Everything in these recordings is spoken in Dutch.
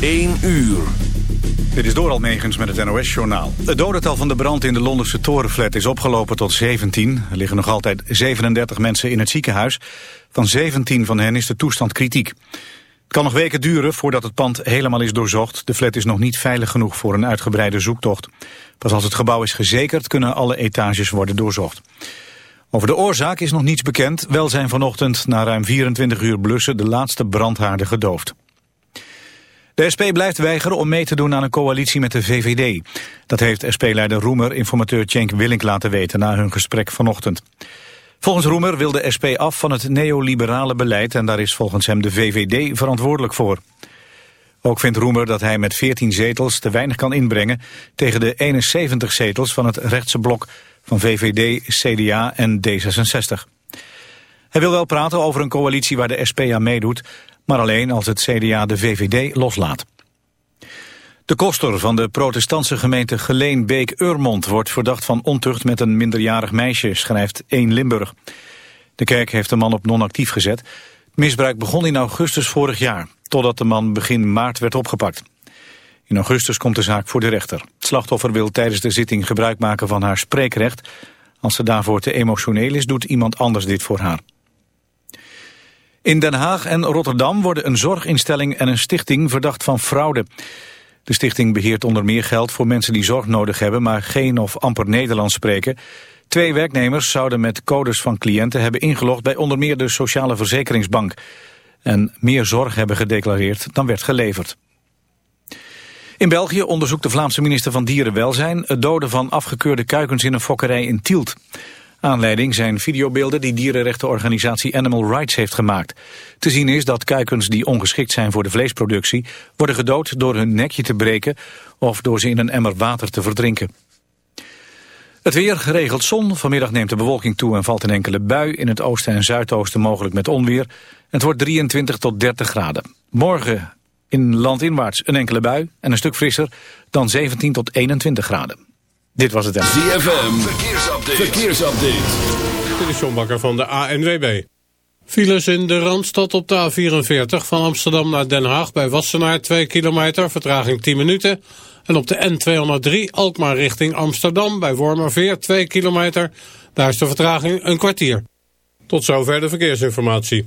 1 uur. Dit is door Megens met het NOS-journaal. Het dodental van de brand in de Londense torenflat is opgelopen tot 17. Er liggen nog altijd 37 mensen in het ziekenhuis. Van 17 van hen is de toestand kritiek. Het kan nog weken duren voordat het pand helemaal is doorzocht. De flat is nog niet veilig genoeg voor een uitgebreide zoektocht. Pas als het gebouw is gezekerd kunnen alle etages worden doorzocht. Over de oorzaak is nog niets bekend. Wel zijn vanochtend na ruim 24 uur blussen de laatste brandhaarden gedoofd. De SP blijft weigeren om mee te doen aan een coalitie met de VVD. Dat heeft SP-leider Roemer informateur Cenk Willink laten weten na hun gesprek vanochtend. Volgens Roemer wil de SP af van het neoliberale beleid en daar is volgens hem de VVD verantwoordelijk voor. Ook vindt Roemer dat hij met 14 zetels te weinig kan inbrengen tegen de 71 zetels van het rechtse blok van VVD, CDA en D66. Hij wil wel praten over een coalitie waar de SP aan meedoet, maar alleen als het CDA de VVD loslaat. De koster van de protestantse gemeente Geleen-Beek-Urmond wordt verdacht van ontucht met een minderjarig meisje, schrijft 1 Limburg. De kerk heeft de man op non-actief gezet. Het misbruik begon in augustus vorig jaar, totdat de man begin maart werd opgepakt. In augustus komt de zaak voor de rechter. Het slachtoffer wil tijdens de zitting gebruik maken van haar spreekrecht. Als ze daarvoor te emotioneel is, doet iemand anders dit voor haar. In Den Haag en Rotterdam worden een zorginstelling en een stichting verdacht van fraude. De stichting beheert onder meer geld voor mensen die zorg nodig hebben... maar geen of amper Nederlands spreken. Twee werknemers zouden met codes van cliënten hebben ingelogd... bij onder meer de Sociale Verzekeringsbank. En meer zorg hebben gedeclareerd dan werd geleverd. In België onderzoekt de Vlaamse minister van Dierenwelzijn... het doden van afgekeurde kuikens in een fokkerij in Tielt. Aanleiding zijn videobeelden die dierenrechtenorganisatie Animal Rights heeft gemaakt. Te zien is dat kuikens die ongeschikt zijn voor de vleesproductie... worden gedood door hun nekje te breken of door ze in een emmer water te verdrinken. Het weer, geregeld zon. Vanmiddag neemt de bewolking toe en valt een enkele bui. In het oosten en zuidoosten mogelijk met onweer. Het wordt 23 tot 30 graden. Morgen in landinwaarts een enkele bui en een stuk frisser dan 17 tot 21 graden. Dit was het. ZFM, verkeersupdate. verkeersupdate. Dit is John Bakker van de ANWB. Files in de Randstad op de A44 van Amsterdam naar Den Haag bij Wassenaar 2 kilometer, vertraging 10 minuten. En op de N203 Alkmaar richting Amsterdam bij Wormerveer 2 kilometer. Daar is de vertraging een kwartier. Tot zover de verkeersinformatie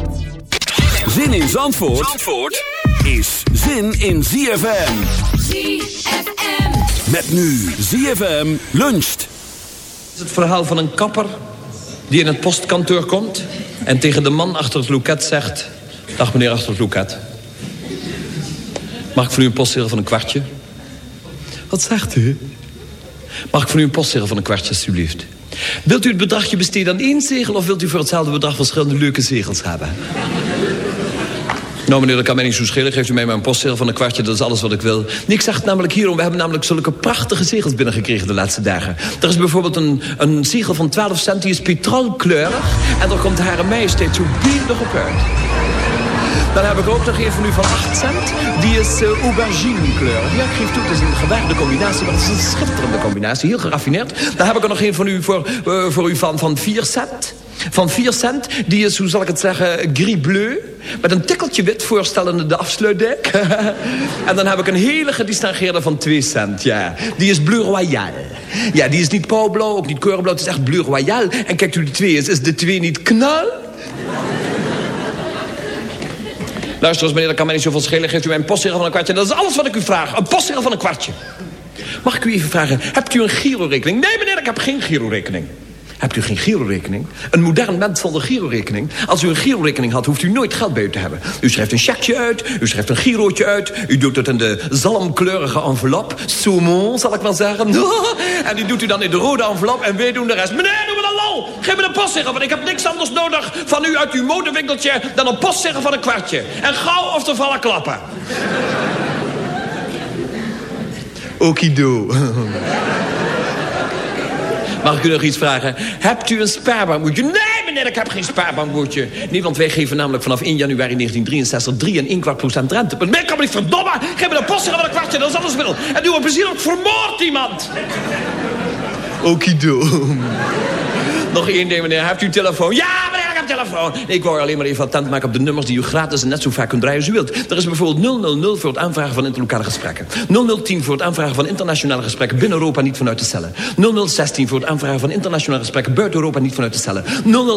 Zin in Zandvoort, Zandvoort is zin in ZFM. ZFM. Met nu ZFM luncht. Het is het verhaal van een kapper die in het postkantoor komt... en tegen de man achter het loket zegt... Dag meneer achter het loket. Mag ik voor u een postzegel van een kwartje? Wat zegt u? Mag ik voor u een postzegel van een kwartje, alsjeblieft? Wilt u het bedragje besteden aan één zegel... of wilt u voor hetzelfde bedrag verschillende leuke zegels hebben? Nou meneer, dat kan mij niet zo schelen. Geeft u mij maar een postzegel van een kwartje, dat is alles wat ik wil. Ik zeg het namelijk hierom. We hebben namelijk zulke prachtige zegels binnengekregen de laatste dagen. Er is bijvoorbeeld een, een zegel van 12 cent, die is petrolkleurig. En er komt Hare Majesteit zo biedig op uit. Dan heb ik ook nog een van u van 8 cent. Die is uh, aubergine kleur. Ja, ik geef toe, het is een gewaarde combinatie, maar het is een schitterende combinatie. Heel geraffineerd. Dan heb ik er nog een van u voor, uh, voor u van, van 4 cent. Van 4 cent, die is, hoe zal ik het zeggen, gris bleu. Met een tikkeltje wit voorstellende de afsluitdek. en dan heb ik een hele gedistingeerde van 2 cent, ja. Die is bleu royal. Ja, die is niet pauwblauw, ook niet keurblauw. Het is echt bleu royal. En kijkt u, die 2 is, is de 2 niet knal? Luister eens, meneer, dat kan mij niet zoveel schelen. Geeft u mij een postzegel van een kwartje. Dat is alles wat ik u vraag. Een postzegel van een kwartje. Mag ik u even vragen, hebt u een girorekening? Nee, meneer, ik heb geen girorekening. Hebt u geen girorekening? Een modern mens zonder girorekening. Als u een girorekening had, hoeft u nooit geld bij u te hebben. U schrijft een checkje uit, u schrijft een girootje uit... u doet het in de zalmkleurige envelop. Saumon, zal ik wel zeggen. en die doet u dan in de rode envelop en wij doen de rest. Meneer, doe me dan lol! Geef me een postzegel, want ik heb niks anders nodig... van u uit uw modewinkeltje dan een postzegel van een kwartje. En gauw of er vallen klappen. Okido. Mag ik u nog iets vragen? Hebt u een spaarbankboekje? Nee, meneer, ik heb geen spaarbankboekje. Nee, want wij geven namelijk vanaf 1 januari 1963... 3 en 1 kwart procent rente. Maar ik kan me niet verdomme. Geef me een postzegel van een kwartje, dat is alles middel. En doe een plezier, ook vermoord iemand. Okido. Nog één ding, meneer. Hebt u een telefoon? Ja, meneer, telefoon. Ik wou alleen maar even attent maken op de nummers die u gratis en net zo vaak kunt draaien als u wilt. Er is bijvoorbeeld 000 voor het aanvragen van interlokale gesprekken. 0010 voor het aanvragen van internationale gesprekken binnen Europa niet vanuit de cellen. 0016 voor het aanvragen van internationale gesprekken buiten Europa niet vanuit de cellen.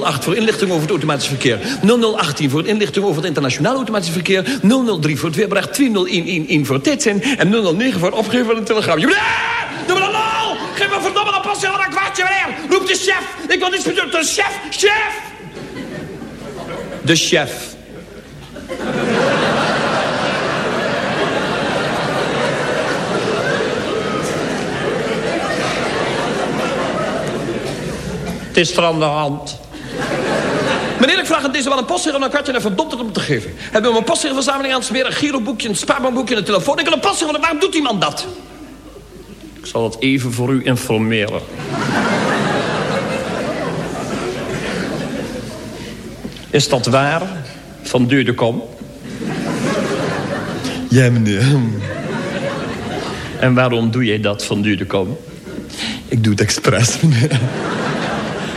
008 voor inlichting over het automatisch verkeer. 0018 voor het inlichting over het internationaal automatisch verkeer. 003 voor het weerbericht. 2011 voor het tijdzin. En 009 voor het opgeven van een telegram. Ja, doe me dan lol! Geef me verdomme een passie van een kwartje, meneer! Roep de chef! Ik wil niets meer doen. De chef! Chef! De chef. Het is er aan de hand. Meneer, ik vraag aan deze wel een postzegel en een kwartje en verdomd het om te geven. Hebben we een postzegelverzameling aan het smeren, giroboekje, een spaarbankboekje en een telefoon? Ik wil een postzegel, waarom doet iemand dat? Ik zal het even voor u informeren. Is dat waar? Van Deur de Kom? Ja, meneer. En waarom doe jij dat van Deur de Kom? Ik doe het expres, meneer.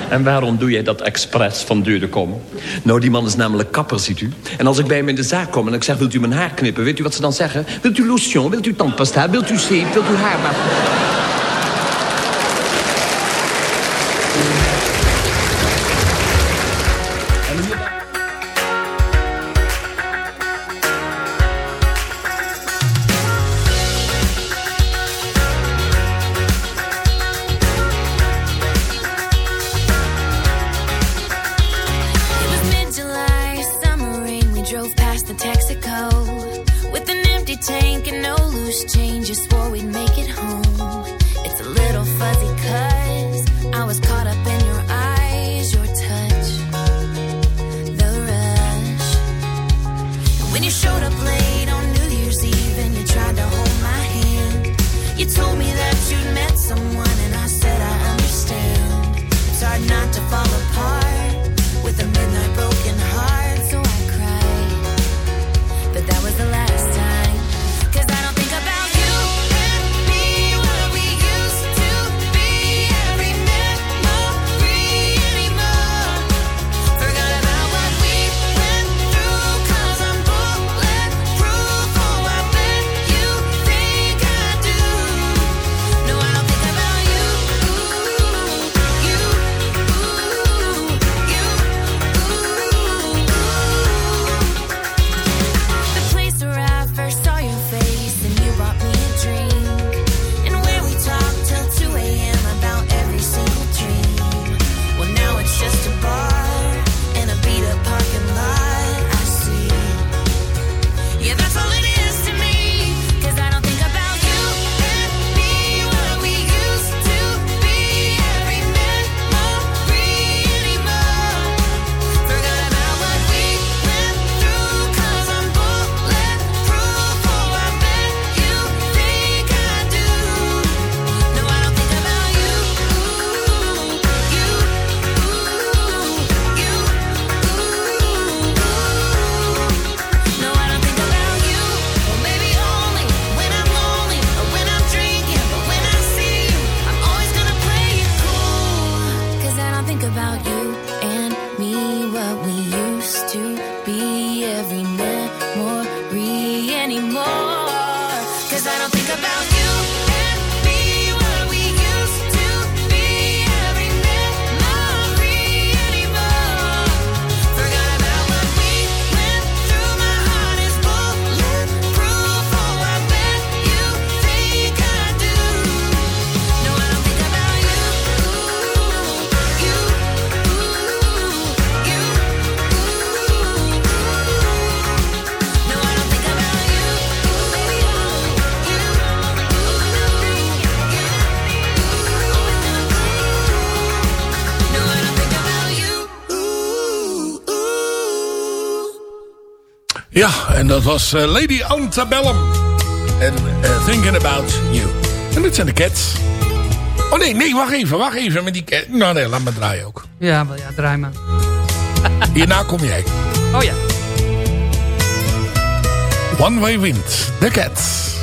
En waarom doe jij dat expres van Deur? Nou, die man is namelijk kapper, ziet u. En als ik bij hem in de zaak kom en ik zeg, wilt u mijn haar knippen? Weet u wat ze dan zeggen? Wilt u lotion? Wilt u tandpasta? Wilt u zeep? Wilt u haar? Ja, en dat was eh, Lady Antebellum. En eh, Thinking About You. En dit zijn de Cats. Oh nee, nee, wacht even, wacht even met die Cats. Nou nee, laat me draaien ook. Ja, wel ja, draai maar. Hierna kom jij. Oh ja. One Way Wind, de Cats.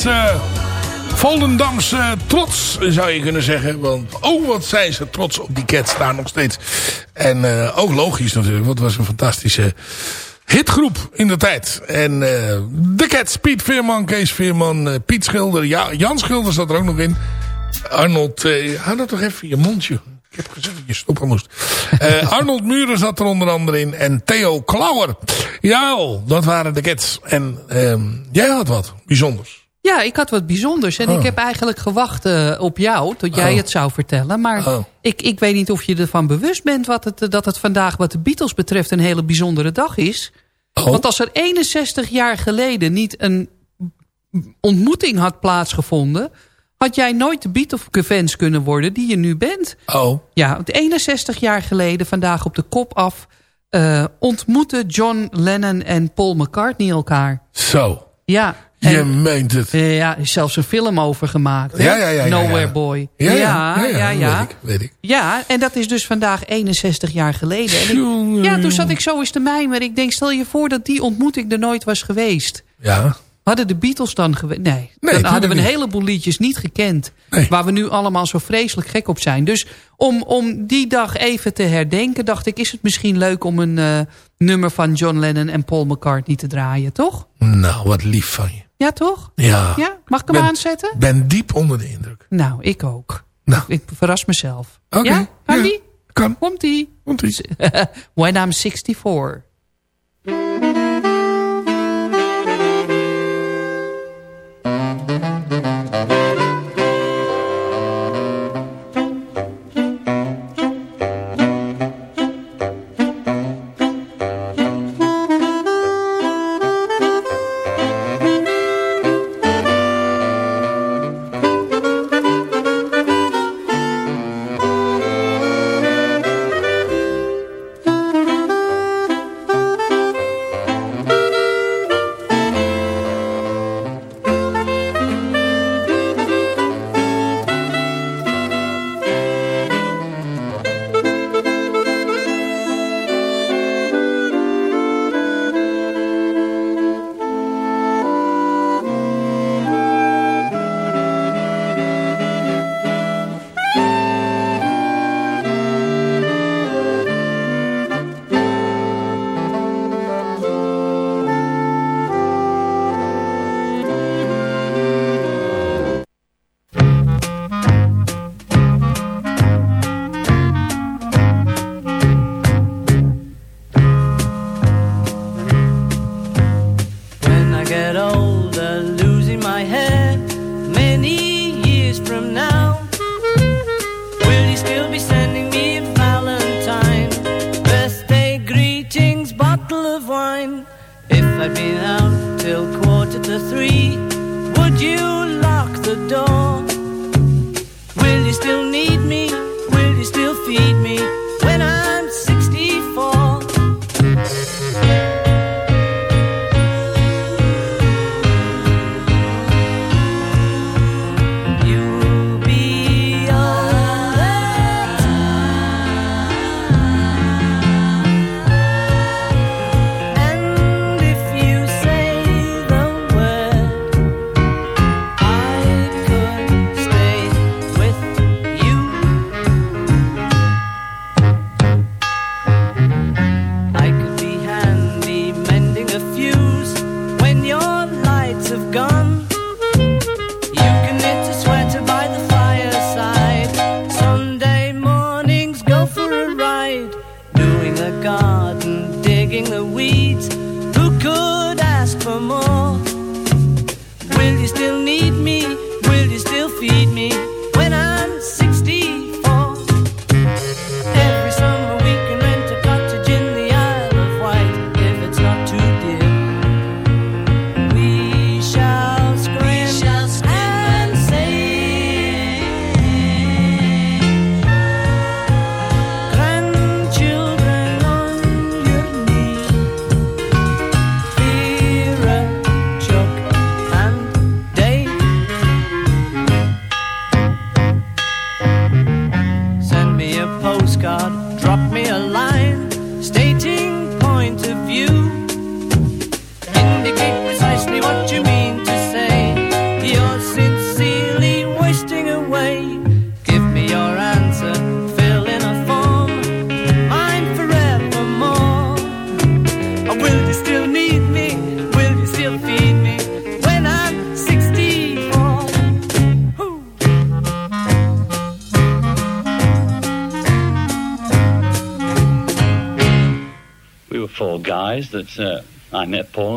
Eh Volendamse eh, trots, zou je kunnen zeggen. Want oh, wat zijn ze trots op die Cats daar nog steeds. En eh, ook logisch natuurlijk, want het was een fantastische hitgroep in de tijd. En de Cats, Piet Veerman, Kees Veerman, Piet Schilder, ja, Jan Schilder zat er ook nog in. Arnold, hou dat toch even in je mondje. Ik heb gezegd dat je stoppen moest. Arnold Muren zat er onder andere in. En Theo Klauwer. Ja, dat waren de Cats. En ehm, jij had wat bijzonders. Ja, ik had wat bijzonders. En Oh. ik heb eigenlijk gewacht eh, op jou, tot jij Oh. het zou vertellen. Maar Oh. ik, ik weet niet of je ervan bewust bent... Wat het, dat het vandaag wat de Beatles betreft een hele bijzondere dag is. Oh. Want als er 61 jaar geleden niet een ontmoeting had plaatsgevonden... had jij nooit de Beatles-fans kunnen worden die je nu bent. Oh, Ja, want 61 jaar geleden, vandaag op de kop af... eh ontmoeten John Lennon en Paul McCartney elkaar. zo. Ja, Je en, meent het. ja, is zelfs een film over gemaakt. Ja, ja, ja, Nowhere. Boy. Ja, ja, ja. ja, Weet ik, weet ik. Ja, en dat is dus vandaag 61 jaar geleden. En ik- ja, toen zat ik zo eens te mijmeren. Ik denk, stel je voor dat die ontmoeting er nooit was geweest. Ja, Hadden de Beatles dan geweest? Nee, dan hadden we een niet. heleboel liedjes niet gekend. Nee. Waar we nu allemaal zo vreselijk gek op zijn. Dus om, om die dag even te herdenken... dacht ik, is het misschien leuk om een eh, nummer van John Lennon en Paul McCartney te draaien, toch? nou, wat lief van je. Ja, toch? Ja. Ja, mag ik hem Ben- aanzetten? ben diep onder de indruk. Nou, ik ook. Nou. Ik verras mezelf. Oké, Ja, kan ja. die? Kan. Komt-ie. Komt-ie. When I'm 64.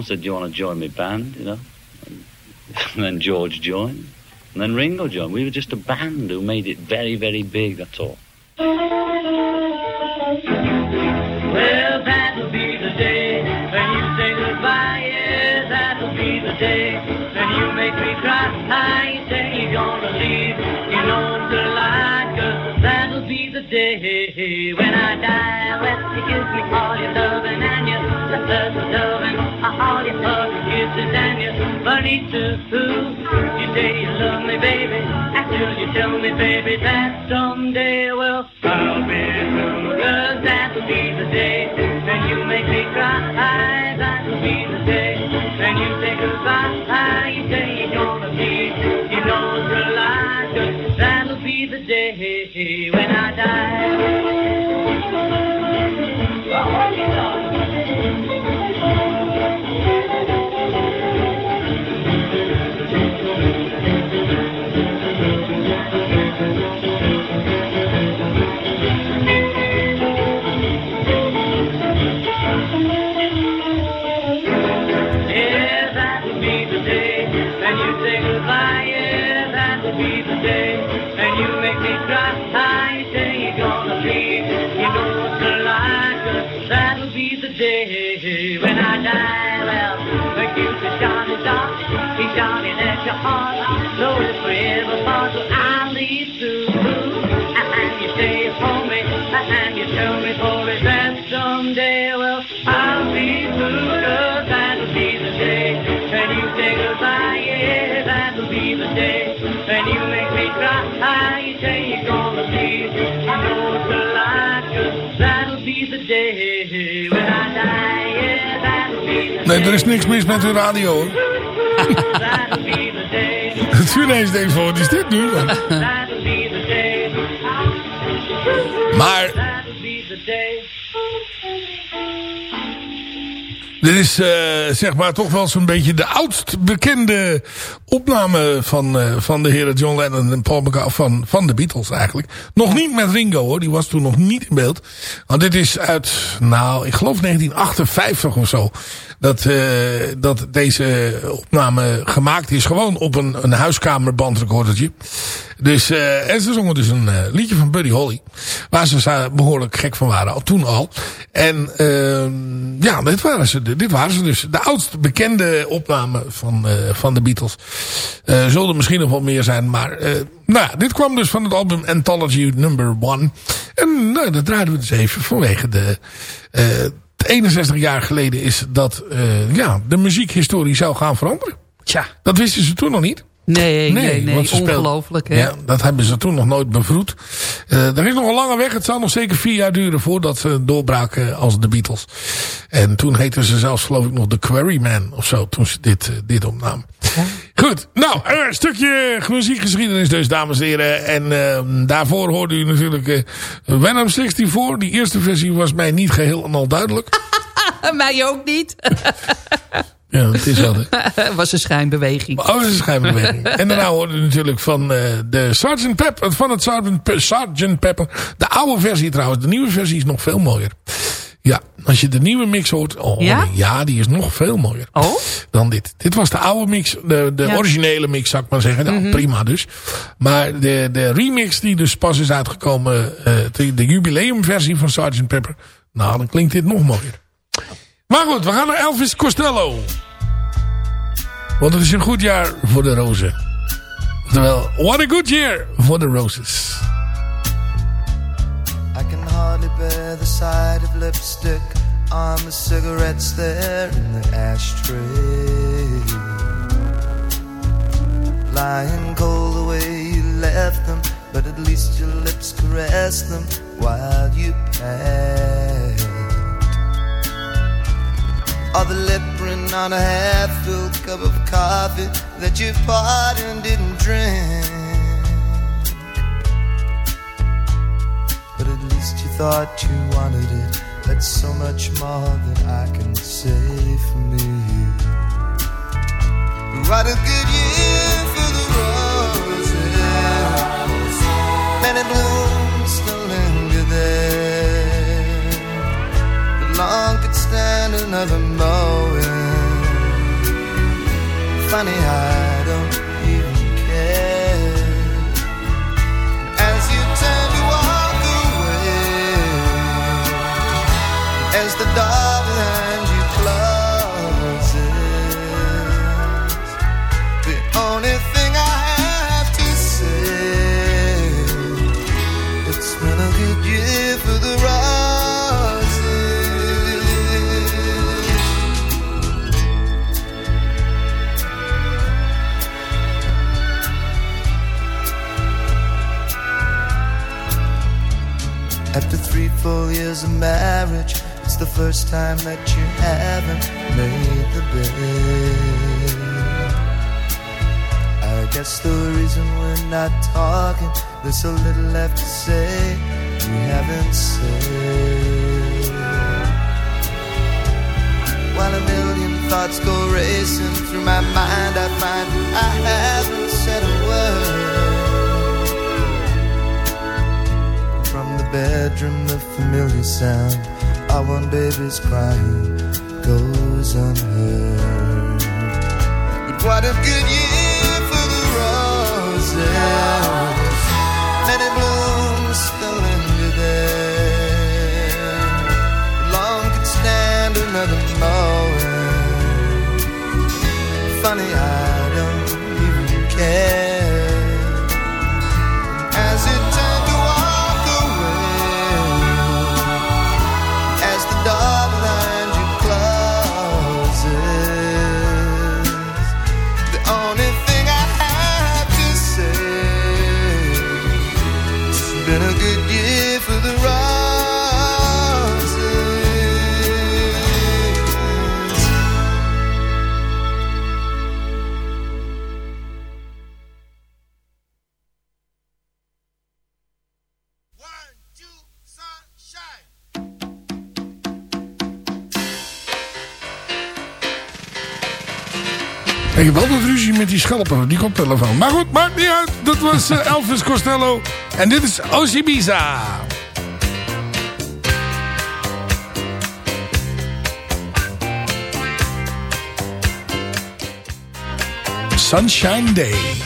said, "Do you want to join me band?" You know, and then George joined, and then Ringo joined. We were just a band who made it very, very big. That's all. Well, that'll be the day when you say goodbye. Yeah, that'll be the day when you make me cry. I say you're gonna leave. You know it's a lie, cause that'll be the day when I die. Well, you give me all your loving and your love. Nee, er is niks mis met uw radio hoor. that'll be the day. Dat u ineens denkt van, wat is dit nu? dan? That'll be the day. Maar dit is eh, zeg maar toch wel zo'n beetje de oudst bekende opname van, eh, van de heren John Lennon en Paul McCartney. Van, van de Beatles eigenlijk. Nog niet met Ringo hoor, die was toen nog niet in beeld. Want dit is uit, nou ik geloof 1958 of zo. Dat, eh, dat deze opname gemaakt is. Gewoon op een, een huiskamerbandrecordertje. Dus, eh, en ze zongen dus een eh, liedje van Buddy Holly. Waar ze behoorlijk gek van waren, al toen al. En ehm, ja, dit waren, ze, dit waren ze dus. De oudst bekende opname van, van de Beatles. Zullen er misschien nog wel meer zijn. Maar nou ja, dit kwam dus van het album Anthology Number One. En nou, dat draaiden we dus even vanwege de... eh 61 jaar geleden is dat eh, ja, de muziekhistorie zou gaan veranderen. Tja, Dat wisten ze toen nog niet. Nee, nee, nee, ongelooflijk. Hè? Ja, dat hebben ze toen nog nooit bevroed. Eh er is nog een lange weg. Het zou nog zeker vier jaar duren voordat ze doorbraken als de Beatles. En toen heten ze zelfs geloof ik nog de Quarryman of zo. Toen ze dit, eh, dit opnamen. Goed, nou, een stukje muziekgeschiedenis dus, dames en heren. En eh, daarvoor hoorde u natuurlijk eh Venom 64. Die eerste versie was mij niet geheel en al duidelijk. Mij ook niet. Ja, het is was een schijnbeweging. Oh, is een schijnbeweging. en daarna hoorde u natuurlijk van eh, de Sgt. Pepper, van het. Pe- Sgt. Pepper. De oude versie trouwens. De nieuwe versie is nog veel mooier. Ja, als je de nieuwe mix hoort. Oh, Ja? nee, ja die is nog veel mooier. Oh? Dan dit. Dit was de oude mix. De, de Ja. Mhm. originele mix zou ik maar zeggen. Nou, prima dus. Maar de, de remix die dus pas is uitgekomen. eh, de, de jubileumversie van Sgt. Pepper. Nou, dan klinkt dit nog mooier. Maar goed, we gaan naar Elvis Costello. Want het is een goed jaar voor de rozen. Oftewel, what a good year for the roses. I can hardly bear the sight of lipstick on the cigarettes there in the ashtray. Lying cold the way you left them, but at least your lips caressed them while you passed. The lip on a half-filled cup of coffee that you poured and didn't drink. But at least you thought you wanted it. That's so much more than I can say for me. What a good year for the roses. Many blooms still linger there. But long and another moment. Funny, I don't even care. As you turn to walk away, as the door behind you closes, the only thing I have to say, it's been a good year for the four years of marriage, it's the first time that you haven't made the bed. I guess the reason we're not talking, there's so little left to say you haven't said. While a million thoughts go racing through my mind, I find I haven't said a word. bedroom, the familiar sound. Our one baby's crying goes unheard. But what a good year! koptelefoon. Maar goed, maakt niet uit. Dat was eh, Elvis Costello. En dit is Oshibiza. Sunshine Day.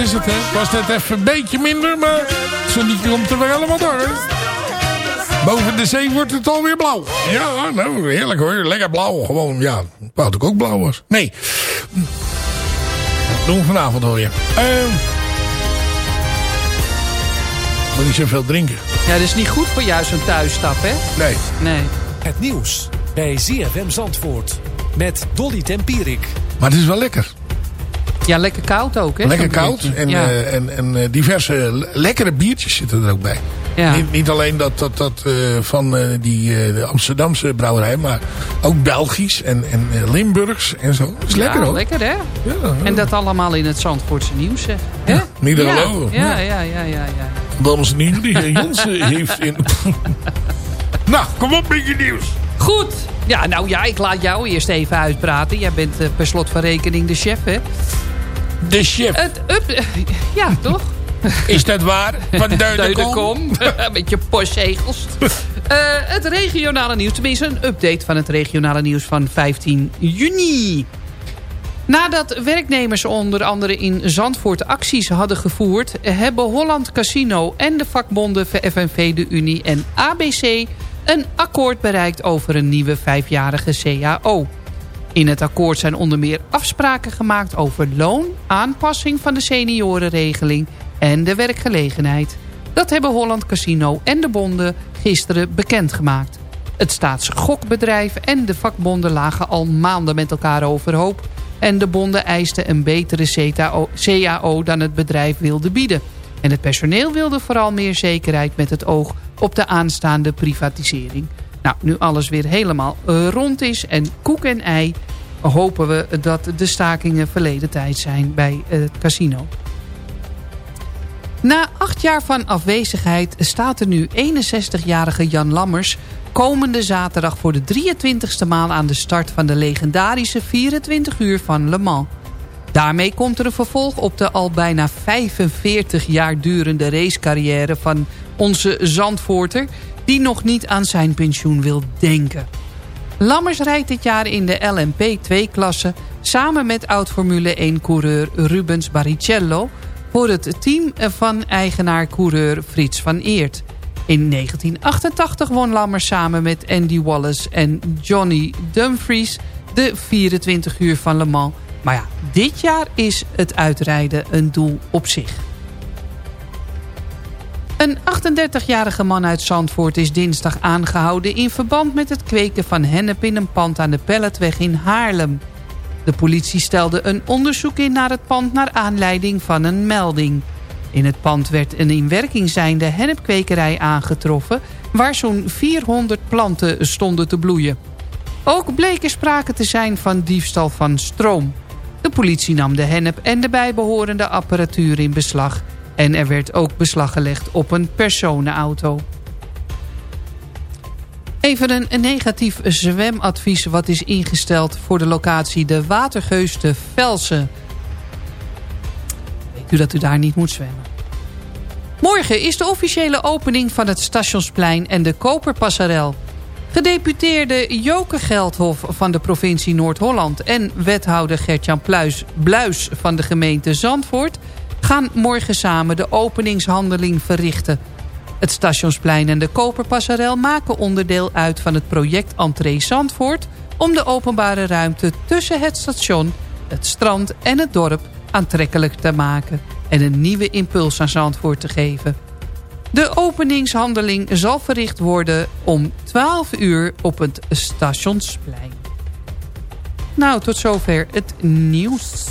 Is het, hè. Het was net even een beetje minder, maar zo niet komt er weer helemaal door, hè. Boven de zee wordt het alweer blauw. Ja, nou, heerlijk hoor. Lekker blauw. Gewoon, ja. Ik wou dat ik ook blauw was. Nee. Dat doen we vanavond hoor je. Ehm moet niet zoveel drinken. Ja, dat is niet goed voor jou zo'n thuisstap, hè? Nee. Nee. Het nieuws bij ZFM Zandvoort. Met Dolly Tempierik. Maar het is wel lekker. Ja, lekker koud ook, hè? Lekker koud. En, ja. eh, en, en eh, diverse le- lekkere biertjes zitten er ook bij. Ja. Niet, niet alleen dat, dat, dat eh, van eh, die eh, de Amsterdamse brouwerij. Maar ook Belgisch en, en eh, Limburgs en zo. Dat is lekker ja, hoor. lekker, hè? Ja, En dat allemaal in het Zandvoortse nieuws. Hè? niet te ja. Ja, ja, ja, ja, ja. Dames en heren, die heer Jansen heeft in... nou, kom op met je nieuws. Goed. Ja, nou ja, ik laat jou eerst even uitpraten. Jij bent eh, per slot van rekening de chef, hè? De chef. Het up... Ja, toch? Is dat waar? Van Deudekom? Deudekom. Met je postzegels. Eh, het regionale nieuws. Tenminste, een update van het regionale nieuws van 15 juni. Nadat werknemers onder andere in Zandvoort acties hadden gevoerd... hebben Holland Casino en de vakbonden FNV De Unie en ABC... een akkoord bereikt over een nieuwe vijfjarige CAO. In het akkoord zijn onder meer afspraken gemaakt over loon... aanpassing van de seniorenregeling en de werkgelegenheid. Dat hebben Holland Casino en de bonden gisteren bekendgemaakt. Het staatsgokbedrijf en de vakbonden lagen al maanden met elkaar overhoop... en de bonden eisten een betere CAO, dan het bedrijf wilde bieden. En het personeel wilde vooral meer zekerheid met het oog op de aanstaande privatisering. Nou, nu alles weer helemaal eh, rond is en koek en ei... hopen we dat de stakingen verleden tijd zijn bij het casino. Na acht jaar van afwezigheid staat er nu 61-jarige Jan Lammers... komende zaterdag voor de 23e maal aan de start van de legendarische 24 uur van Le Mans. Daarmee komt er een vervolg op de al bijna 45 jaar durende racecarrière van onze Zandvoorter... die nog niet aan zijn pensioen wil denken. Lammers rijdt dit jaar in de LMP2-klasse... samen met oud-Formule 1-coureur Rubens Barrichello... voor het team van eigenaar-coureur Frits van Eert. In 1988 won Lammers samen met Andy Wallace en Johnny Dumfries... de 24 uur van Le Mans. Maar ja, dit jaar is het uitrijden een doel op zich. Een 38-jarige man uit Zandvoort is dinsdag aangehouden... in verband met het kweken van hennep in een pand aan de Pelletweg in Haarlem. De politie stelde een onderzoek in naar het pand... naar aanleiding van een melding. In het pand werd een in werking zijnde hennepkwekerij aangetroffen... waar zo'n 400 planten stonden te bloeien. Ook bleek er sprake te zijn van diefstal van stroom. De politie nam de hennep en de bijbehorende apparatuur in beslag... en er werd ook beslag gelegd op een personenauto. Even een, negatief zwemadvies wat is ingesteld... voor de locatie de Watergeus te Velsen. Weet u dat u daar niet moet zwemmen. Morgen is de officiële opening van het Stationsplein en de Koperpasserel. Gedeputeerde Joke Geldhof van de provincie Noord-Holland... en wethouder Gertjan Bluis van de gemeente Zandvoort... gaan morgen samen de openingshandeling verrichten. Het Stationsplein en de Koperpasserel maken onderdeel uit van het project Entree Zandvoort... om de openbare ruimte tussen het station, het strand en het dorp aantrekkelijk te maken... en een nieuwe impuls aan Zandvoort te geven... De openingshandeling zal verricht worden om 12 uur op het stationsplein. Nou, tot zover het nieuws.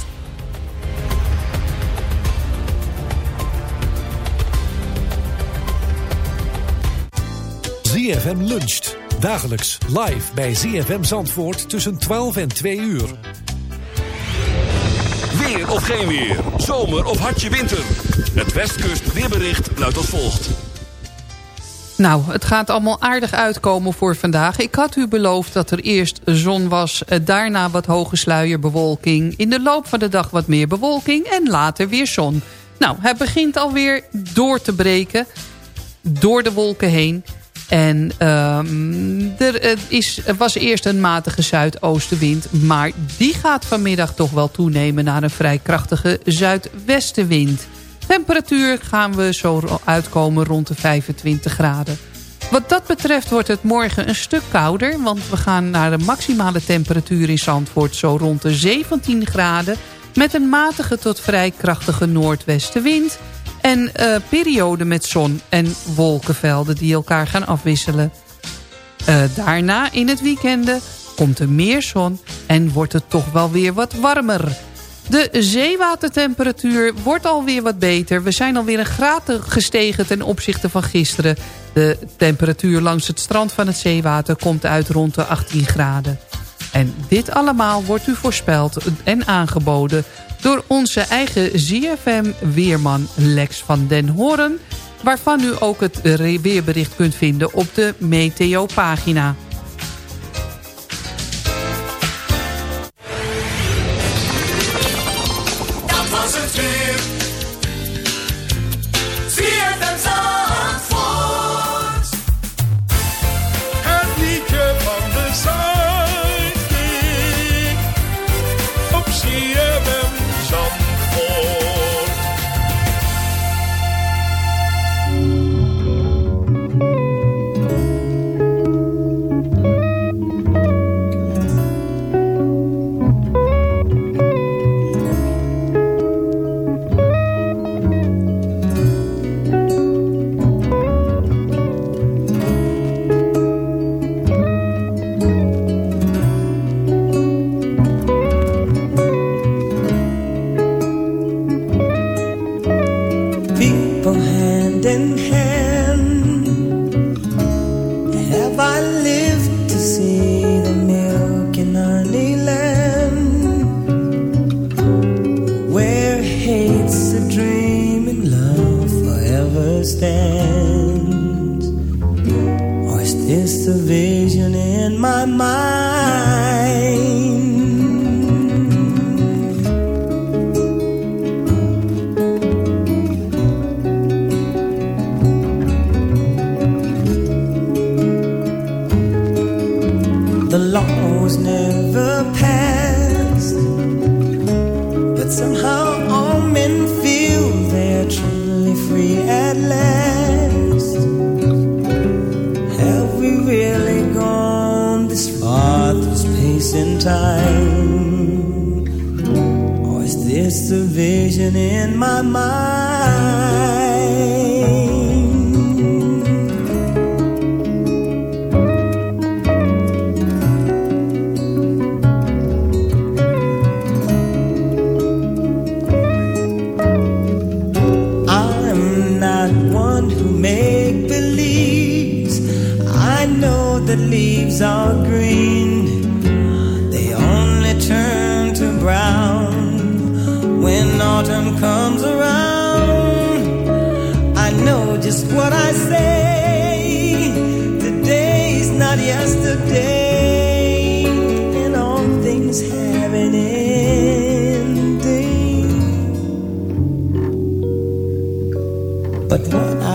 ZFM luncht. Dagelijks live bij ZFM Zandvoort tussen 12 en 2 uur. Weer of geen weer. Zomer of hartje winter. Het Westkust weerbericht luidt als volgt. Nou, het gaat allemaal aardig uitkomen voor vandaag. Ik had u beloofd dat er eerst zon was, eh, daarna wat hoge sluierbewolking. In de loop van de dag wat meer bewolking en later weer zon. Nou, het begint alweer door te breken, door de wolken heen. En ehm, er, is, was eerst een matige zuidoostenwind... maar die gaat vanmiddag toch wel toenemen... naar een vrij krachtige zuidwestenwind. Temperatuur gaan we zo uitkomen rond de 25 graden. Wat dat betreft wordt het morgen een stuk kouder... want we gaan naar de maximale temperatuur in Zandvoort... zo rond de 17 graden... met een matige tot vrij krachtige noordwestenwind... en eh perioden met zon en wolkenvelden die elkaar gaan afwisselen. Eh, daarna in het weekende komt er meer zon en wordt het toch wel weer wat warmer. De zeewatertemperatuur wordt alweer wat beter. We zijn alweer een graad gestegen ten opzichte van gisteren. De temperatuur langs het strand van het zeewater komt uit rond de 18 graden. En dit allemaal wordt u voorspeld en aangeboden door onze eigen ZFM-weerman Lex van den Hoorn... waarvan u ook het weerbericht kunt vinden op de Meteo-pagina. At last. Have we really gone this far through space and time? Or is this a vision in my mind?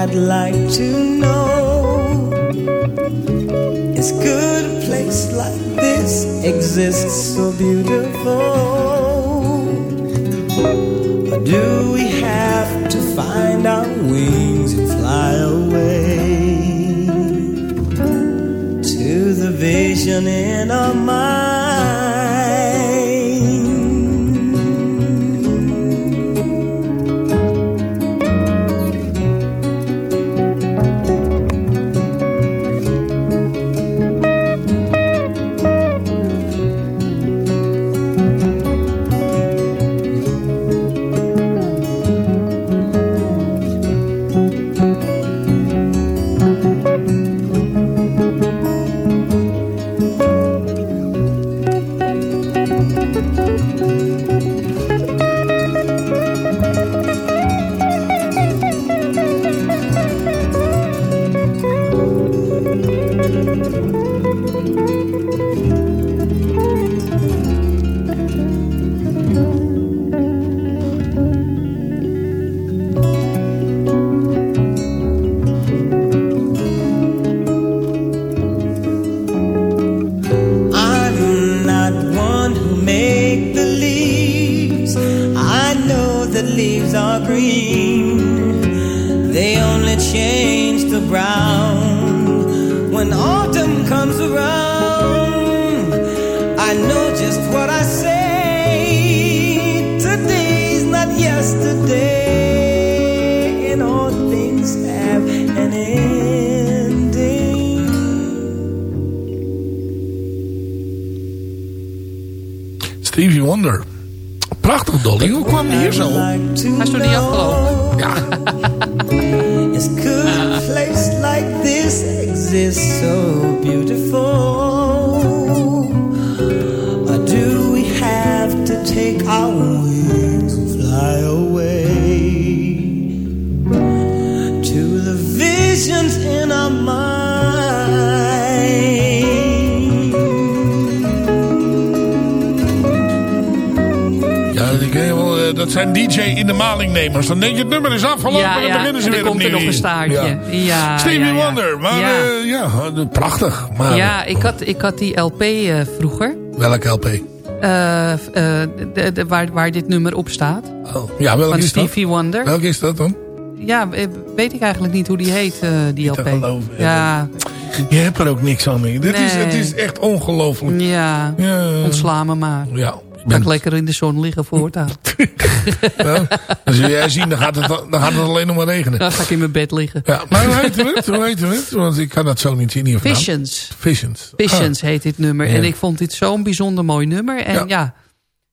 I'd like to know is good a place like this exist so beautiful? In de malingnemers. Dan denk je het nummer is afgelopen Ja, en dan beginnen ze en weer komt er opnieuw. nog een staartje. Ja, Stevie. Wonder. Maar Ja. eh, prachtig. Maar Ja, ik had, ik had die LP eh, vroeger. welke LP? eh, de, de, waar, waar dit nummer op staat. Oh, ja, welke van is dat? Stevie Wonder. Welke is dat dan? Ja, weet ik eigenlijk niet hoe die heet, die LP. geloven, Ja, Je hebt er ook niks aan mee. Dit is, het is echt ongelooflijk. ja, Ja. ontsla me maar. Ja, Ga ik bent, lekker in de zon liggen voortaan. ja, dan zul jij zien, dan gaat, het, dan gaat het alleen nog maar regenen. Dan ga ik in mijn bed liggen. Ja, maar hoe heet het? Hoe heet het? Want ik kan dat zo niet zien. Visions. Visions. Visions heet dit nummer. Ja. En ik vond dit zo'n bijzonder mooi nummer. En Ja. ja,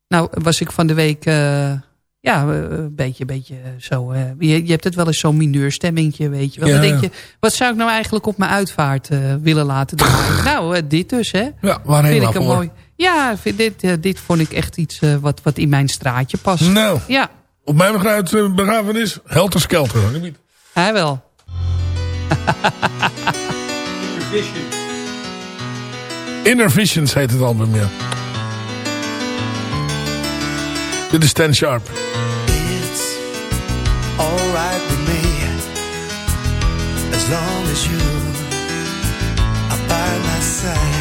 nou was ik van de week... eh, ja, eh, een beetje, beetje zo... eh, je, je hebt het wel eens zo'n mineurstemmingje, weet je wel. Ja, Dan denk je, wat zou ik nou eigenlijk op mijn uitvaart willen laten draaien? nou, eh, dit dus, hè. Ja, waarheen Vind ik mooi... Ja, dit, eh, dit vond ik echt iets eh, wat, wat in mijn straatje past. Nou, Ja, op mijn eh, begrafenis, helter skelter. hij wel. Inner Visions heet het album, ja. Dit is Stan Sharp. It's alright with me as long as you are by my side.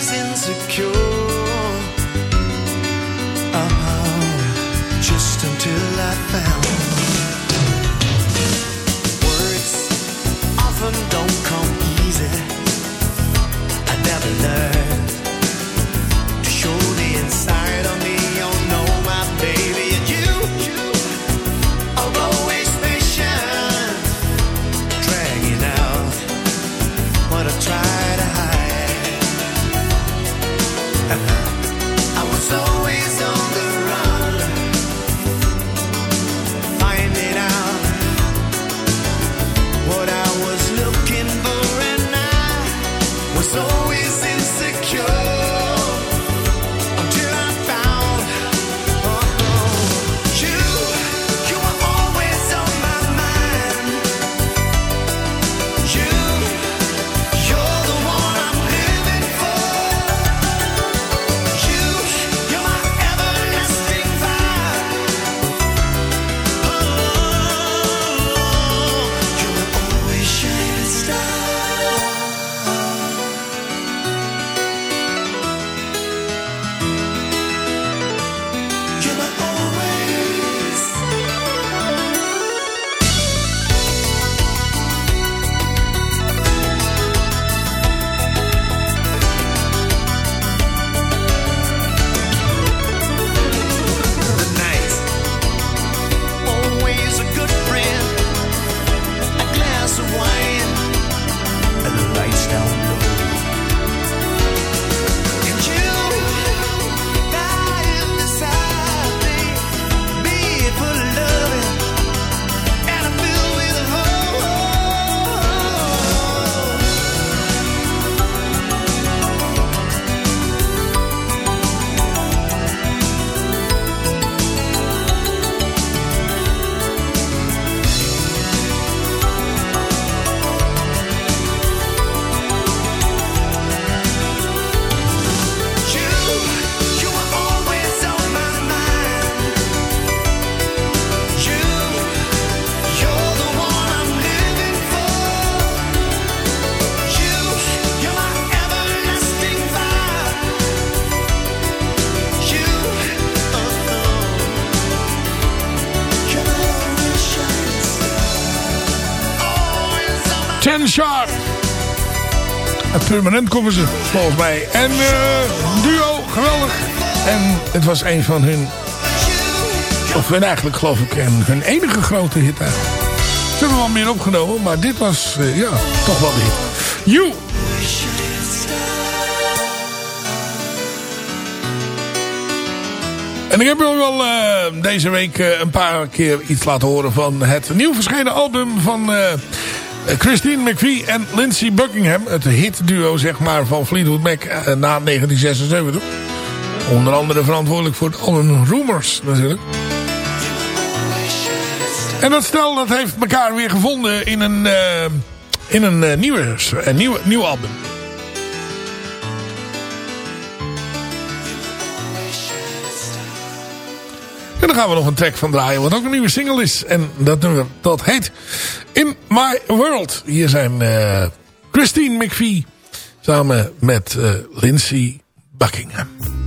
don't come easy. I never learned. Permanent komen ze, volgens mij. En eh, duo, geweldig. En het was een van hun... Of hun eigenlijk, geloof ik, hun enige grote hit. Ze hebben wel meer opgenomen, maar dit was, eh, ja, toch wel de hit. You! En ik heb jullie wel eh, deze week een paar keer iets laten horen van het nieuw verschenen album van Christine McVie en Lindsey Buckingham. Het hitduo zeg maar van Fleetwood Mac eh, na 1976. Onder andere verantwoordelijk voor album Rumors natuurlijk. En dat stel dat heeft elkaar weer gevonden in een, eh, in eh, een nieuwe, nieuw album. En dan gaan we nog een track van draaien, wat ook een nieuwe single is. En dat nummer, dat heet In My World. Hier zijn eh, Christine McVie samen met eh, Lindsay Buckingham.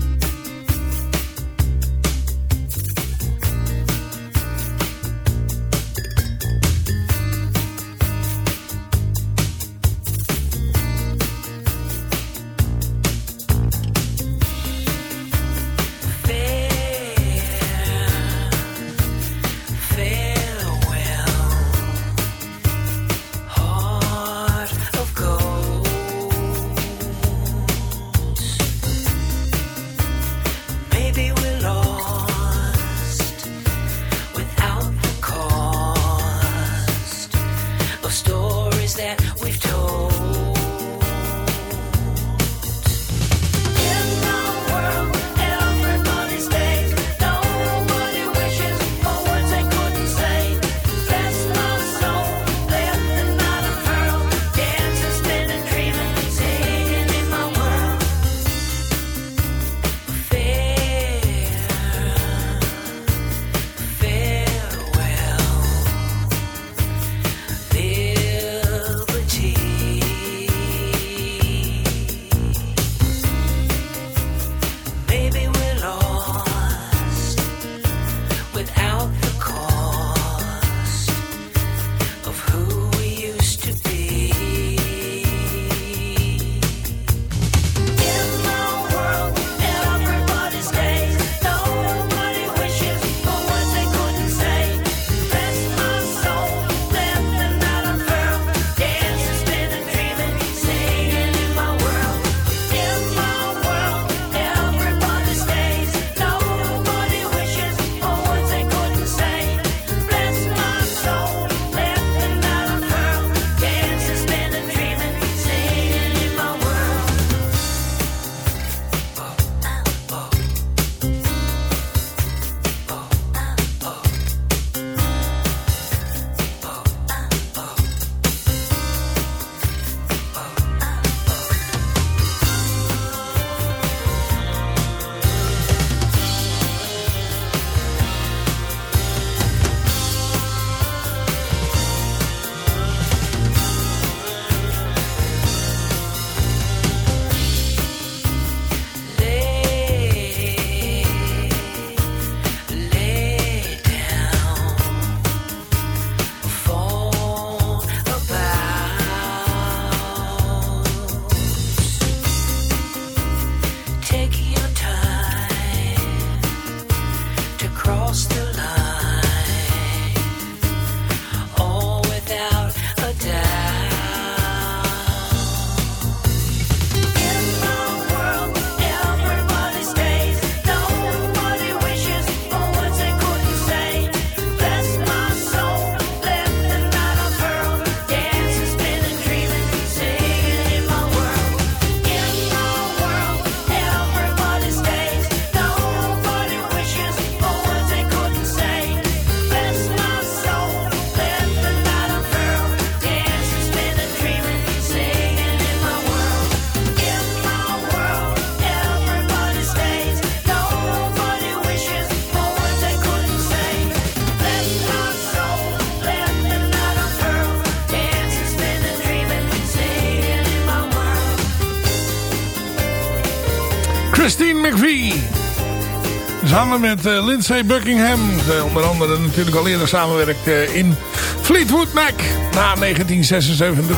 Samen met eh, Lindsay Buckingham. De onder andere natuurlijk al eerder samenwerkt eh, in Fleetwood Mac. Na 1976.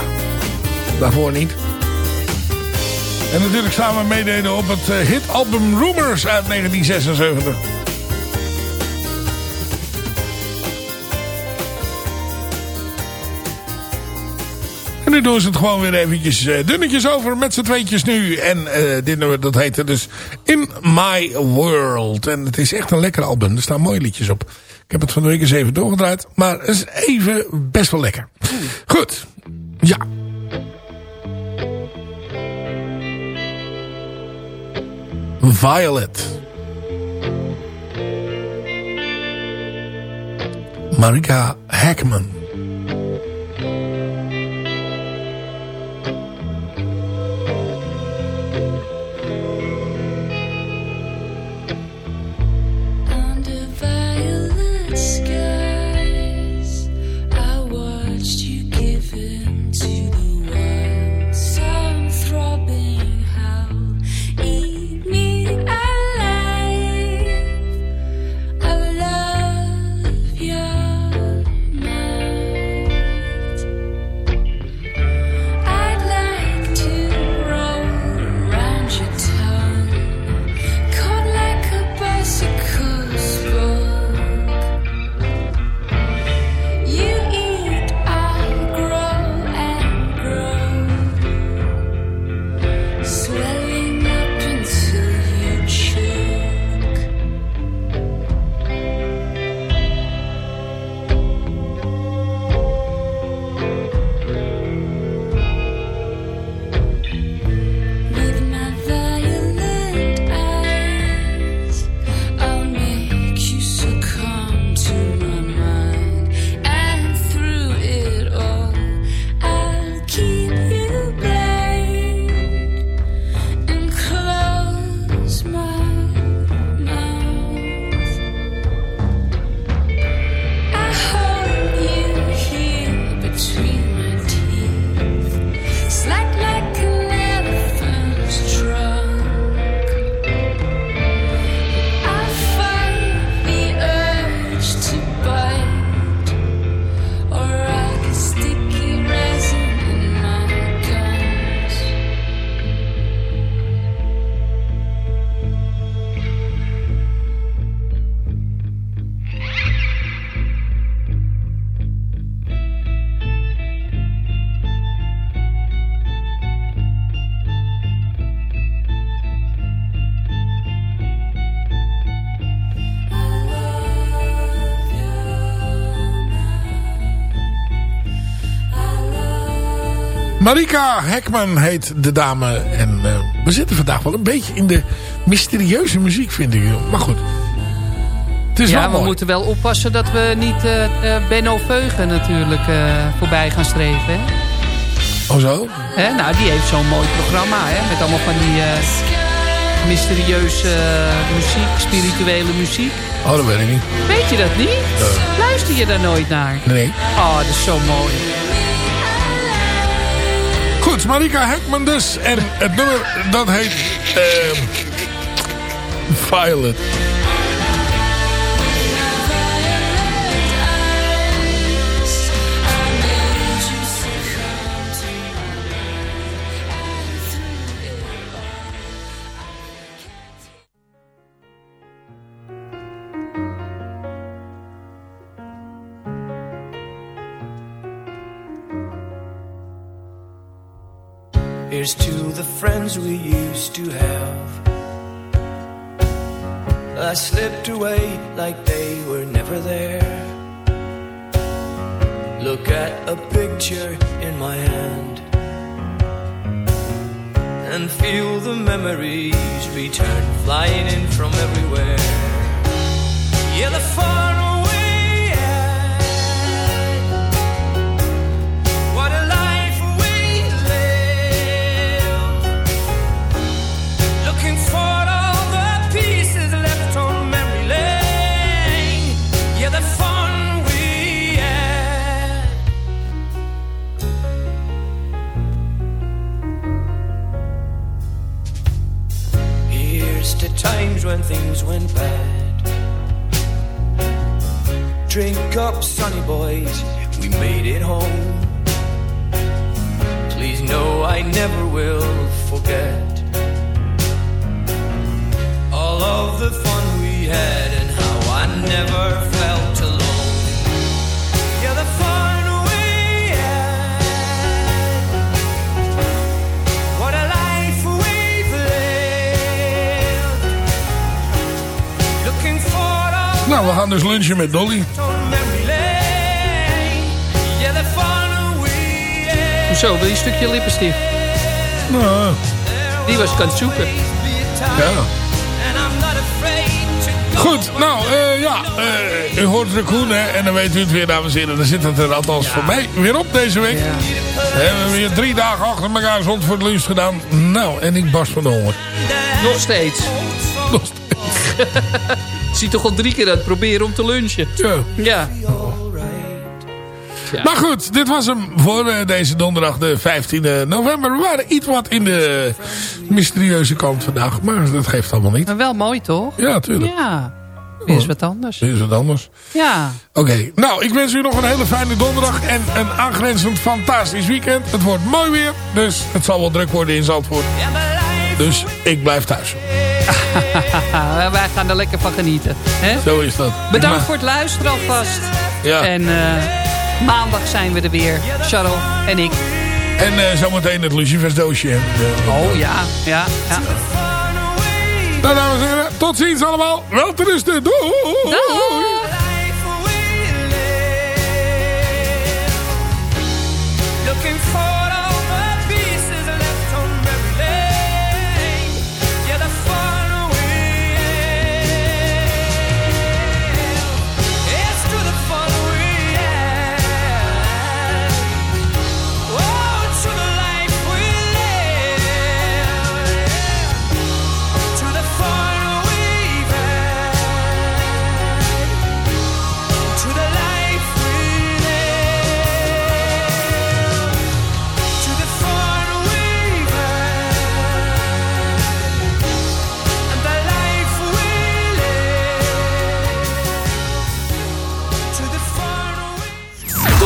Daarvoor niet. En natuurlijk samen meededen op het eh, hitalbum Rumors uit 1976. Nu doen ze het gewoon weer eventjes eh, dunnetjes over met z'n tweetjes nu. En eh, dit nummer dat heette dus In My World. En het is echt een lekker album. Er staan mooie liedjes op. Ik heb het van de week eens even doorgedraaid. Maar het is even best wel lekker. Goed. Ja. Violet. Marika Hackman. Marika Hekman heet de dame. En eh, we zitten vandaag wel een beetje in de mysterieuze muziek, vind ik. Maar goed. Het is ja, wel we mooi. moeten wel oppassen dat we niet eh, eh, Benno Veugen natuurlijk voorbij gaan streven. Hè? Oh zo? Hè, nou, die heeft zo'n mooi programma, hè? Met allemaal van die mysterieuze muziek, spirituele muziek. Oh, dat weet ik niet. Weet je dat niet? Luister je daar nooit naar? Nee. Oh, dat is zo mooi. Goed, Marika Hekman dus. En het nummer, dat heet... ehm, Violet. Here's to the friends we used to have. I slipped away like they were never there. Look at a picture in my hand and feel the memories return flying in from everywhere. Yeah, the far when things went bad. Drink up, sonny boys, we made it home. Please know I never will forget all of the fun we had and how I never Nou, we gaan dus lunchen met Dolly. Hoezo, wil je een stukje lippenstift? Nou, Die was het zoeken. ja. Goed, nou, eh, ja, eh, u hoort Raccoon, hè, en dan weet u het weer, dames en heren. Dan zit het er althans voor mij weer op deze week. We hebben weer drie dagen achter elkaar zond voor het lunch gedaan. Nou, en ik barst van de honger. Nog steeds. Nog steeds. Ziet toch al drie keer uit proberen om te lunchen. Ja. Ja. Maar goed, dit was hem voor eh, deze donderdag de 15e november. We waren iets wat in de mysterieuze kant vandaag, maar dat geeft allemaal niet. Maar wel mooi, toch? Ja, tuurlijk. Ja. Weer eens wat anders. Dit is wat anders. Ja. Oké, nou, ik wens u nog een hele fijne donderdag en een aangrenzend fantastisch weekend. Het wordt mooi weer, dus het zal wel druk worden in Zandvoort. Dus ik blijf thuis. Wij gaan er lekker van genieten. Hè? Zo is dat. Bedankt voor het luisteren alvast. Ja. En eh, maandag zijn we er weer. Charles en ik. En eh, zometeen het lucifersdoosje. En, eh, Oh ja, ja, ja. Nou, dames en heren, tot ziens allemaal. Wel te rusten. Doei.